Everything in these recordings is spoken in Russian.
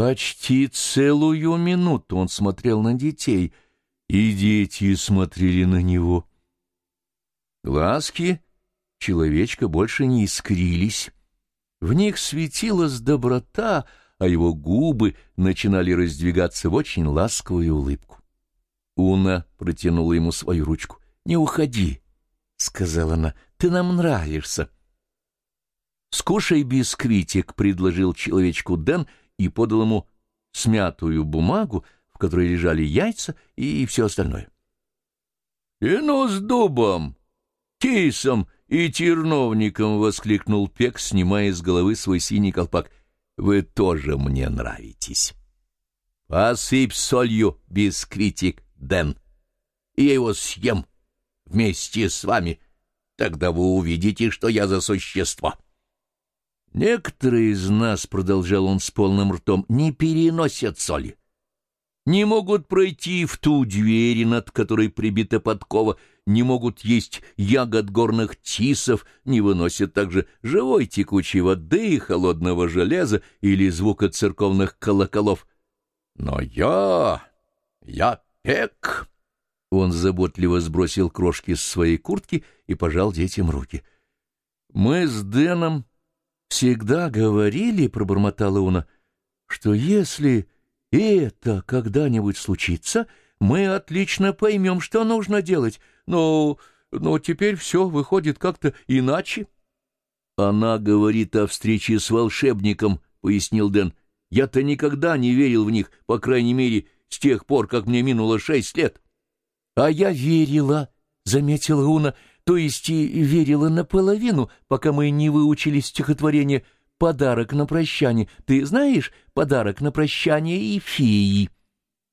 Почти целую минуту он смотрел на детей, и дети смотрели на него. Глазки человечка больше не искрились. В них светилась доброта, а его губы начинали раздвигаться в очень ласковую улыбку. Уна протянула ему свою ручку. «Не уходи», — сказала она, — «ты нам нравишься». «Скушай бисквитик», — предложил человечку Дэн и подал ему смятую бумагу, в которой лежали яйца и все остальное. — И ну с дубом, тисом и терновником! — воскликнул Пек, снимая с головы свой синий колпак. — Вы тоже мне нравитесь. — Посыпь солью бисквитик, Дэн, и я его съем вместе с вами. Тогда вы увидите, что я за существо. — Некоторые из нас, — продолжал он с полным ртом, — не переносят соли. Не могут пройти в ту дверь, над которой прибита подкова, не могут есть ягод горных тисов, не выносят также живой текучей воды и холодного железа или звука церковных колоколов. Но я... я пек... Он заботливо сбросил крошки с своей куртки и пожал детям руки. Мы с Дэном всегда говорили, — пробормотала Уна, — что если это когда-нибудь случится, мы отлично поймем, что нужно делать, но, но теперь все выходит как-то иначе. — Она говорит о встрече с волшебником, — пояснил Дэн. — Я-то никогда не верил в них, по крайней мере, с тех пор, как мне минуло шесть лет. — А я верила, — заметила Уна, — то есть и верила наполовину, пока мы не выучили стихотворение «Подарок на прощание». Ты знаешь «Подарок на прощание» и «Феи»?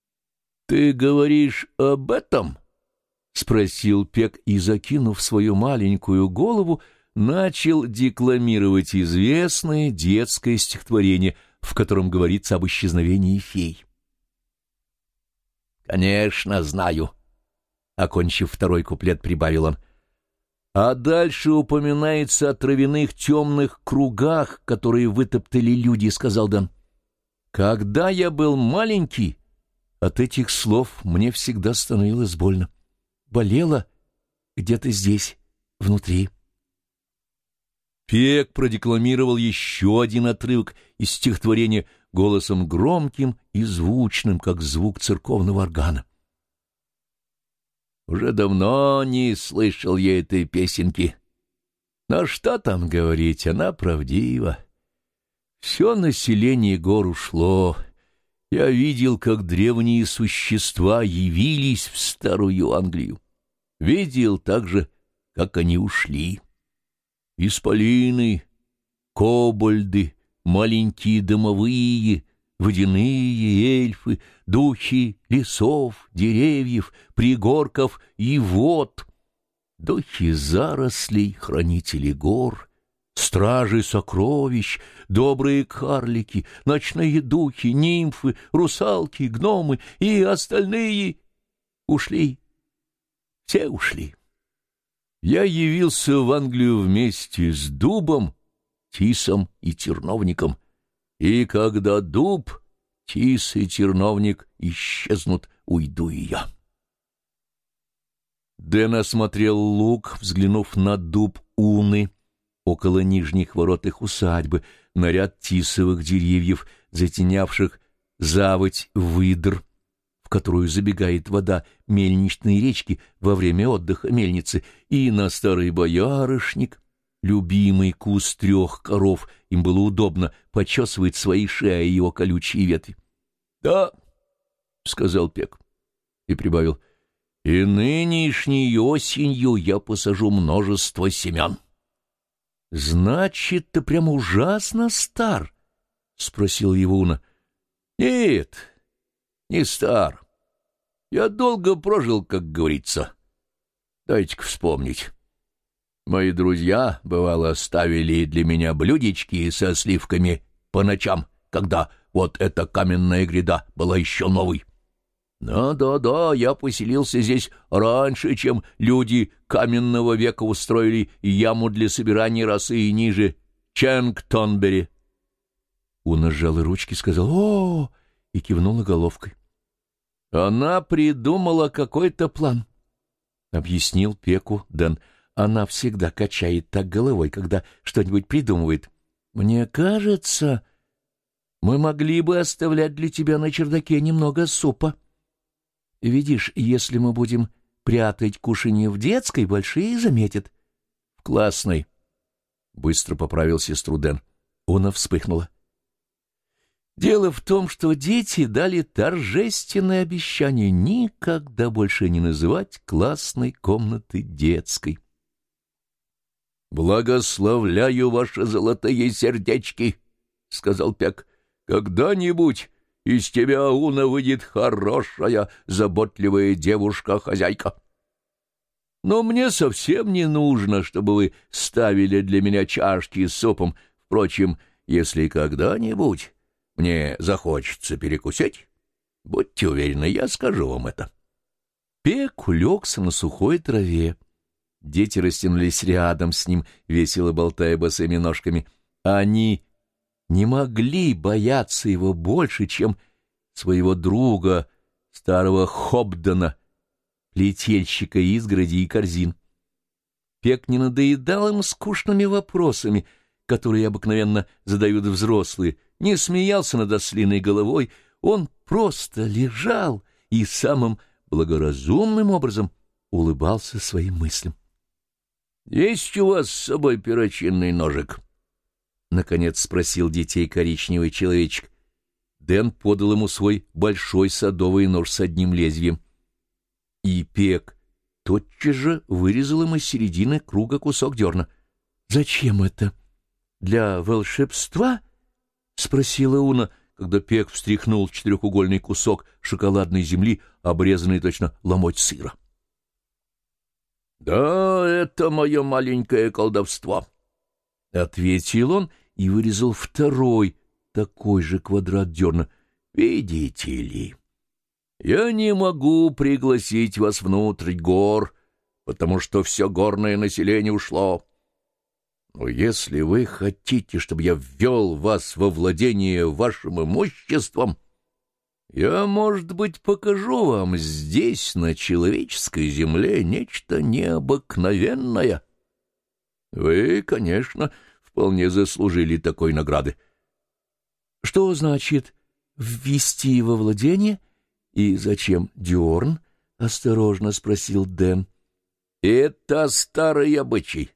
— Ты говоришь об этом? — спросил Пек и, закинув свою маленькую голову, начал декламировать известное детское стихотворение, в котором говорится об исчезновении фей. — Конечно, знаю. Окончив второй куплет, прибавил он — а дальше упоминается о травяных темных кругах, которые вытоптали люди, — сказал Дэн. Когда я был маленький, от этих слов мне всегда становилось больно. Болело где-то здесь, внутри. Пек продекламировал еще один отрывок из стихотворения голосом громким и звучным, как звук церковного органа. Уже давно не слышал я этой песенки. Но что там говорить, она правдива. Все население гор ушло. Я видел, как древние существа явились в старую Англию. Видел также, как они ушли. Исполины, кобальды, маленькие домовые — водяные эльфы, духи лесов, деревьев, пригорков и вод, духи зарослей, хранители гор, стражи сокровищ, добрые карлики, ночные духи, нимфы, русалки, гномы и остальные ушли. Все ушли. Я явился в Англию вместе с дубом, тисом и терновником — и когда дуб, тис и терновник исчезнут, уйду и я. Дэн осмотрел луг, взглянув на дуб уны около нижних ворот их усадьбы, на ряд тисовых деревьев, затенявших заводь выдр, в которую забегает вода мельничной речки во время отдыха мельницы, и на старый боярышник, любимый куст трех коров, им было удобно почесывать свои шеи его колючие ветви. — Да, — сказал Пек и прибавил, — и нынешней осенью я посажу множество семян. — Значит, ты прямо ужасно стар? — спросил его Уна. — Нет, не стар. Я долго прожил, как говорится. Дайте-ка вспомнить. Мои друзья, бывало, ставили для меня блюдечки со сливками по ночам, когда вот эта каменная гряда была еще новой. Да-да-да, я поселился здесь раньше, чем люди каменного века устроили яму для собирания росы ниже Ченгтонбери. Уна сжала ручки, сказал «О!» и кивнула головкой. «Она придумала какой-то план», — объяснил Пеку Дэн. «Она всегда качает так головой, когда что-нибудь придумывает. Мне кажется, мы могли бы оставлять для тебя на чердаке немного супа. Видишь, если мы будем прятать кушанье в детской, большие заметят». «В классной», — быстро поправил сестру Дэн. Уна вспыхнула. Дело в том, что дети дали торжественное обещание никогда больше не называть классной комнаты детской. «Благословляю ваши золотые сердечки», — сказал Пек. «Когда-нибудь из тебя, Уна, выйдет хорошая, заботливая девушка-хозяйка. Но мне совсем не нужно, чтобы вы ставили для меня чашки с супом. Впрочем, если когда-нибудь мне захочется перекусить, будьте уверены, я скажу вам это. Пек улегся на сухой траве. Дети растянулись рядом с ним, весело болтая босыми ножками. Они не могли бояться его больше, чем своего друга, старого Хобдена, плетельщика изгороди и корзин. Пек не надоедал им скучными вопросами, которые обыкновенно задают взрослые, не смеялся над ослиной головой, он просто лежал и самым благоразумным образом улыбался своим мыслям. — Есть у вас с собой перочинный ножик? — наконец спросил детей коричневый человечек. Дэн подал ему свой большой садовый нож с одним лезвием. И Пек тотчас же вырезал ему из середины круга кусок дерна. — Зачем это? Для волшебства? —— спросила Уна, когда Пек встряхнул четырехугольный кусок шоколадной земли, обрезанный точно ломоть сыра. — Да, это мое маленькое колдовство, — ответил он и вырезал второй такой же квадрат дерна. — Видите ли, я не могу пригласить вас внутрь гор, потому что все горное население ушло. Но если вы хотите, чтобы я ввел вас во владение вашим имуществом, я, может быть, покажу вам здесь, на человеческой земле, нечто необыкновенное. Вы, конечно, вполне заслужили такой награды. — Что значит «ввести во владение»? И зачем Дюрн? — осторожно спросил Дэн. — Это старый обычай.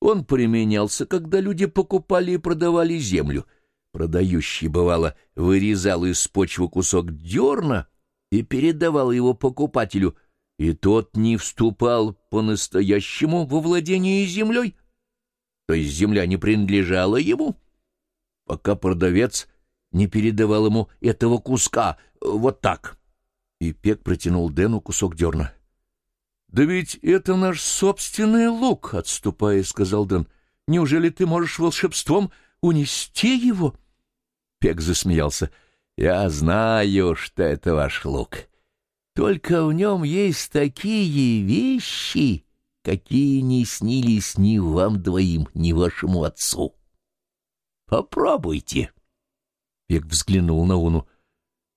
Он применялся, когда люди покупали и продавали землю. Продающий, бывало, вырезал из почвы кусок дерна и передавал его покупателю, и тот не вступал по-настоящему во владение землей. То есть земля не принадлежала ему, пока продавец не передавал ему этого куска вот так. И Пек протянул Дэну кусок дерна. «Да ведь это наш собственный лук», — отступая, сказал Дэн. «Неужели ты можешь волшебством унести его?» Пек засмеялся. «Я знаю, что это ваш лук. Только в нем есть такие вещи, какие не снились ни вам двоим, ни вашему отцу. Попробуйте». Пек взглянул на Уну.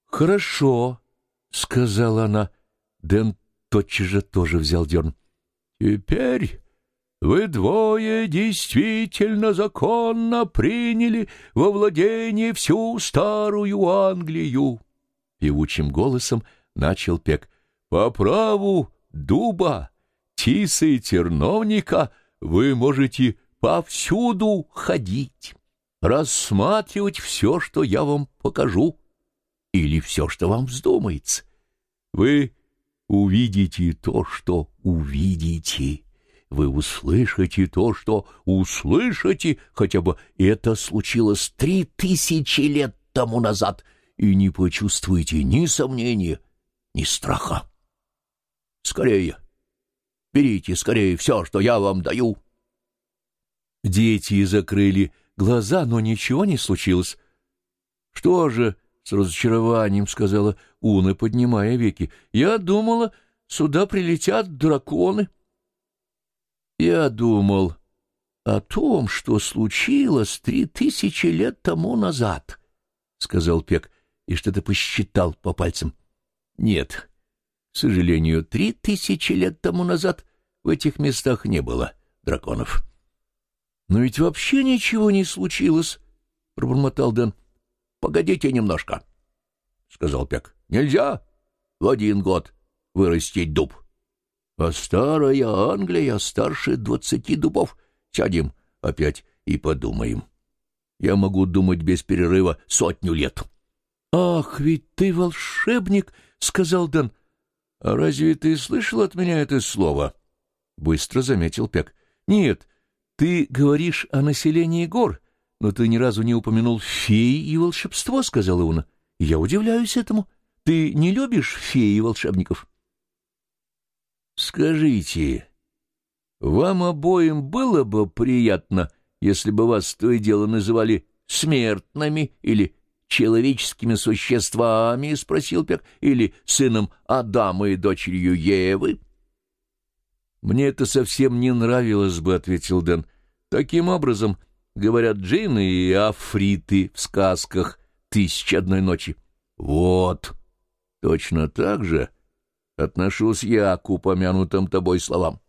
«Хорошо», — сказала она. Дэн тотчас же тоже взял дерн. — Теперь вы двое действительно законно приняли во владение всю старую Англию. Певучим голосом начал Пек. — По праву дуба, тиса и терновника вы можете повсюду ходить, рассматривать все, что я вам покажу, или все, что вам вздумается. Вы увидите то, что увидите. Вы услышите то, что услышите, хотя бы это случилось три тысячи лет тому назад, и не почувствуете ни сомнения, ни страха. Скорее, берите скорее все, что я вам даю. Дети закрыли глаза, но ничего не случилось. Что же с разочарованием сказала Уна, поднимая веки. Я думала, сюда прилетят драконы. Я думал о том, что случилось три тысячи лет тому назад, — сказал Пек, и что-то посчитал по пальцам. — Нет, к сожалению, три тысячи лет тому назад в этих местах не было драконов. — Но ведь вообще ничего не случилось, — пробормотал Дэн. — Погодите немножко, — сказал Пек. — Нельзя в один год вырастить дуб. А старая Англия старше двадцати дубов. Сядем опять и подумаем. Я могу думать без перерыва сотню лет. — Ах, ведь ты волшебник, — сказал Дэн. — А разве ты слышал от меня это слово? — быстро заметил Пек. — Нет, ты говоришь о населении гор, но ты ни разу не упомянул феи и волшебство, — сказала Уна. — Я удивляюсь этому. Ты не любишь феи и волшебников? — Скажите, вам обоим было бы приятно, если бы вас то и дело называли смертными или человеческими существами, — спросил Пек, — или сыном Адама и дочерью Евы? — Мне это совсем не нравилось бы, — ответил Дэн. — Таким образом, говорят джинны и африты в сказках «Тысячи одной ночи». — Вот, точно так же отношусь я к упомянутым тобой словам.